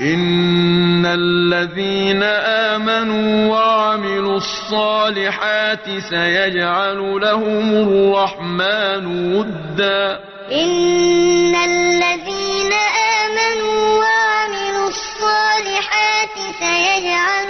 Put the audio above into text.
إن الذين آمنوا وعملوا الصالحات سيجعل لهم الرحمن ودا. إن الذين آمنوا وعملوا الصالحات سيجعل